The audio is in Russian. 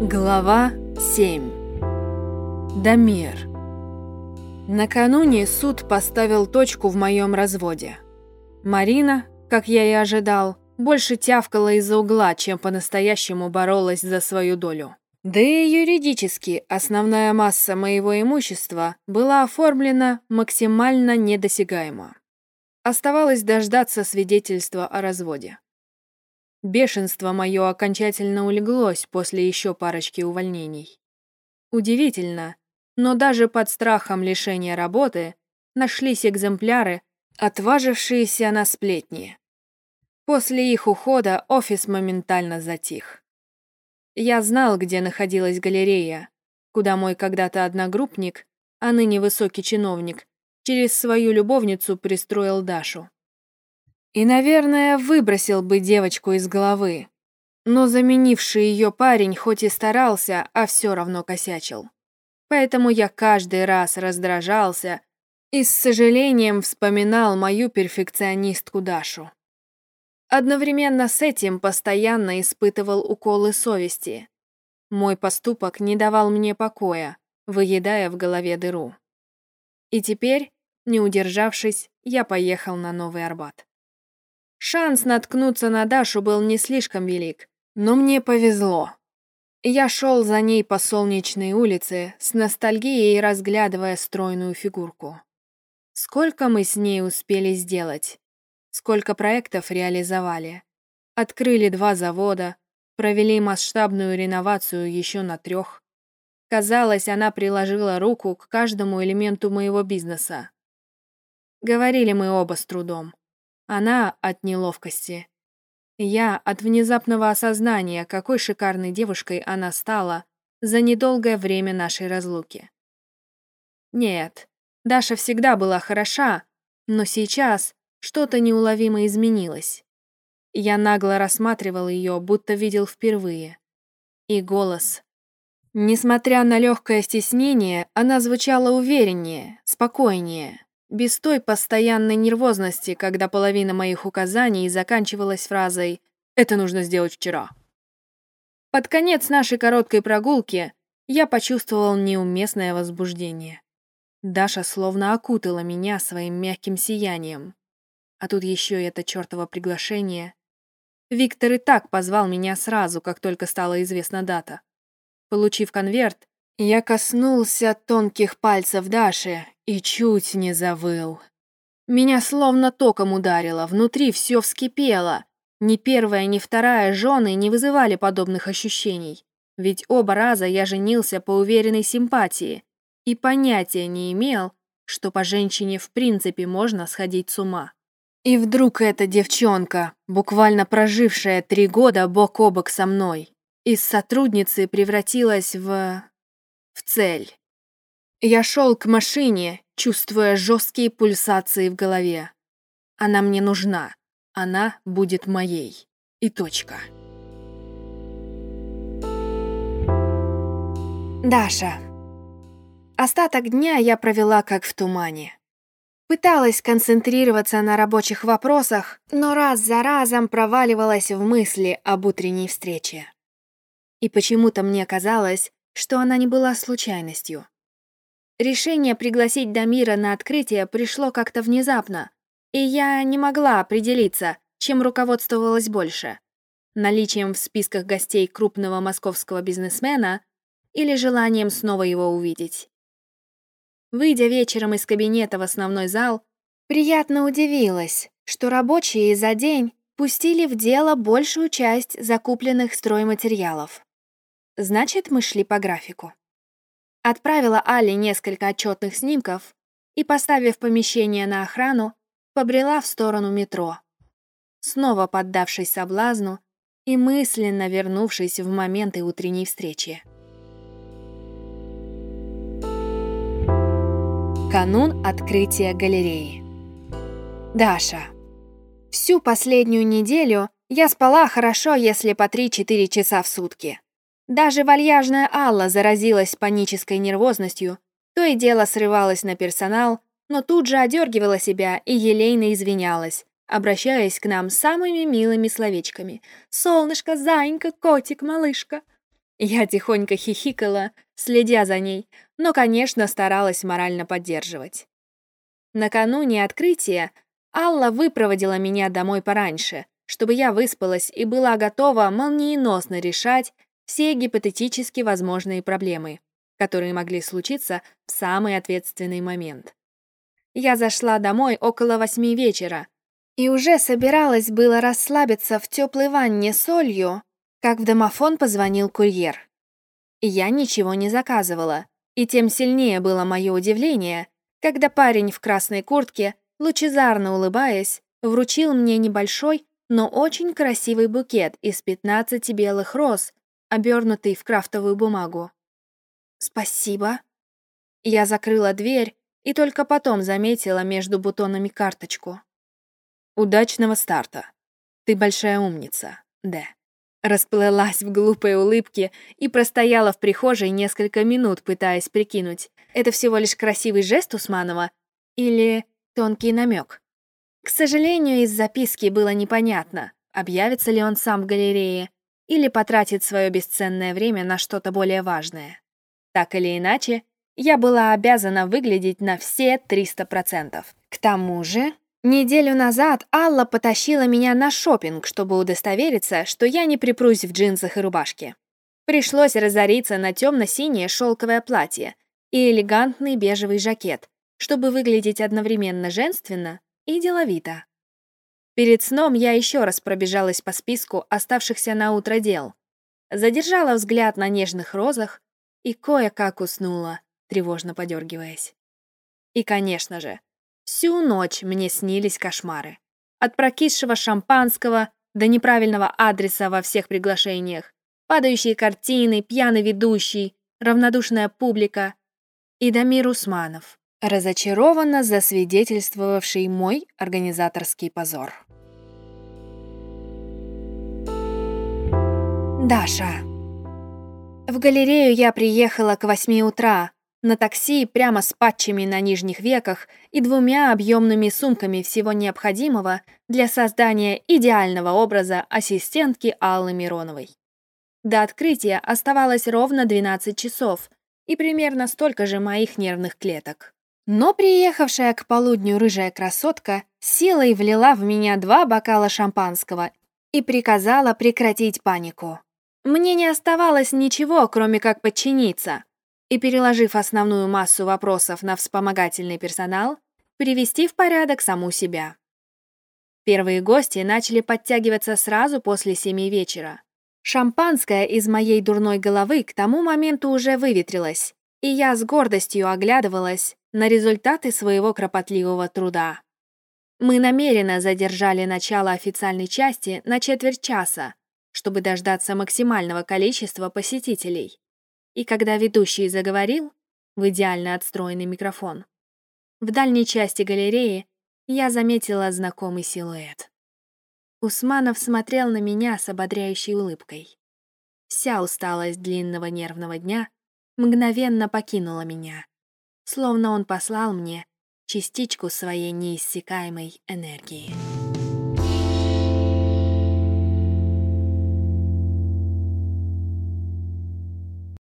Глава 7. Дамир. Накануне суд поставил точку в моем разводе. Марина, как я и ожидал, больше тявкала из-за угла, чем по-настоящему боролась за свою долю. Да и юридически основная масса моего имущества была оформлена максимально недосягаемо. Оставалось дождаться свидетельства о разводе. Бешенство мое окончательно улеглось после еще парочки увольнений. Удивительно, но даже под страхом лишения работы нашлись экземпляры, отважившиеся на сплетни. После их ухода офис моментально затих. Я знал, где находилась галерея, куда мой когда-то одногруппник, а ныне высокий чиновник, через свою любовницу пристроил Дашу. И, наверное, выбросил бы девочку из головы. Но заменивший ее парень хоть и старался, а все равно косячил. Поэтому я каждый раз раздражался и с сожалением вспоминал мою перфекционистку Дашу. Одновременно с этим постоянно испытывал уколы совести. Мой поступок не давал мне покоя, выедая в голове дыру. И теперь, не удержавшись, я поехал на Новый Арбат. Шанс наткнуться на Дашу был не слишком велик, но мне повезло. Я шел за ней по солнечной улице, с ностальгией разглядывая стройную фигурку. Сколько мы с ней успели сделать? Сколько проектов реализовали? Открыли два завода, провели масштабную реновацию еще на трех. Казалось, она приложила руку к каждому элементу моего бизнеса. Говорили мы оба с трудом. Она от неловкости. Я от внезапного осознания, какой шикарной девушкой она стала за недолгое время нашей разлуки. Нет, Даша всегда была хороша, но сейчас что-то неуловимо изменилось. Я нагло рассматривал ее, будто видел впервые. И голос. Несмотря на легкое стеснение, она звучала увереннее, спокойнее без той постоянной нервозности, когда половина моих указаний заканчивалась фразой «это нужно сделать вчера». Под конец нашей короткой прогулки я почувствовал неуместное возбуждение. Даша словно окутала меня своим мягким сиянием. А тут еще и это чертово приглашение. Виктор и так позвал меня сразу, как только стала известна дата. Получив конверт, я коснулся тонких пальцев Даши и чуть не завыл. Меня словно током ударило, внутри все вскипело. Ни первая, ни вторая жены не вызывали подобных ощущений. Ведь оба раза я женился по уверенной симпатии и понятия не имел, что по женщине в принципе можно сходить с ума. И вдруг эта девчонка, буквально прожившая три года бок о бок со мной, из сотрудницы превратилась в в цель. Я шел к машине, чувствуя жесткие пульсации в голове. Она мне нужна. Она будет моей. И точка. Даша. Остаток дня я провела как в тумане. Пыталась концентрироваться на рабочих вопросах, но раз за разом проваливалась в мысли об утренней встрече. И почему-то мне казалось, что она не была случайностью. Решение пригласить Дамира на открытие пришло как-то внезапно, и я не могла определиться, чем руководствовалась больше — наличием в списках гостей крупного московского бизнесмена или желанием снова его увидеть. Выйдя вечером из кабинета в основной зал, приятно удивилась, что рабочие за день пустили в дело большую часть закупленных стройматериалов. Значит, мы шли по графику. Отправила Али несколько отчетных снимков и, поставив помещение на охрану, побрела в сторону метро. Снова поддавшись соблазну и мысленно вернувшись в моменты утренней встречи. Канун открытия галереи. Даша. Всю последнюю неделю я спала хорошо, если по 3-4 часа в сутки. Даже вальяжная Алла заразилась панической нервозностью, то и дело срывалась на персонал, но тут же одергивала себя и елейно извинялась, обращаясь к нам самыми милыми словечками. «Солнышко, зайенька, котик, малышка». Я тихонько хихикала, следя за ней, но, конечно, старалась морально поддерживать. Накануне открытия Алла выпроводила меня домой пораньше, чтобы я выспалась и была готова молниеносно решать все гипотетически возможные проблемы, которые могли случиться в самый ответственный момент. Я зашла домой около восьми вечера и уже собиралась было расслабиться в теплой ванне солью, как в домофон позвонил курьер. Я ничего не заказывала, и тем сильнее было мое удивление, когда парень в красной куртке, лучезарно улыбаясь, вручил мне небольшой, но очень красивый букет из 15 белых роз, обернутый в крафтовую бумагу. «Спасибо». Я закрыла дверь и только потом заметила между бутонами карточку. «Удачного старта. Ты большая умница, Д». Расплылась в глупой улыбке и простояла в прихожей несколько минут, пытаясь прикинуть, это всего лишь красивый жест Усманова или тонкий намек. К сожалению, из записки было непонятно, объявится ли он сам в галерее или потратит свое бесценное время на что-то более важное. Так или иначе, я была обязана выглядеть на все 300%. К тому же, неделю назад Алла потащила меня на шопинг, чтобы удостовериться, что я не припрусь в джинсах и рубашке. Пришлось разориться на темно-синее шелковое платье и элегантный бежевый жакет, чтобы выглядеть одновременно женственно и деловито. Перед сном я еще раз пробежалась по списку оставшихся на утро дел, задержала взгляд на нежных розах и кое-как уснула, тревожно подергиваясь. И, конечно же, всю ночь мне снились кошмары. От прокисшего шампанского до неправильного адреса во всех приглашениях, падающие картины, пьяный ведущий, равнодушная публика и Дамир Усманов, разочарованно засвидетельствовавший мой организаторский позор. Даша. В галерею я приехала к восьми утра, на такси прямо с патчами на нижних веках и двумя объемными сумками всего необходимого для создания идеального образа ассистентки Аллы Мироновой. До открытия оставалось ровно 12 часов и примерно столько же моих нервных клеток. Но приехавшая к полудню рыжая красотка силой влила в меня два бокала шампанского и приказала прекратить панику. Мне не оставалось ничего, кроме как подчиниться, и, переложив основную массу вопросов на вспомогательный персонал, привести в порядок саму себя. Первые гости начали подтягиваться сразу после семи вечера. Шампанское из моей дурной головы к тому моменту уже выветрилось, и я с гордостью оглядывалась на результаты своего кропотливого труда. Мы намеренно задержали начало официальной части на четверть часа, чтобы дождаться максимального количества посетителей. И когда ведущий заговорил в идеально отстроенный микрофон, в дальней части галереи я заметила знакомый силуэт. Усманов смотрел на меня с ободряющей улыбкой. Вся усталость длинного нервного дня мгновенно покинула меня, словно он послал мне частичку своей неиссякаемой энергии.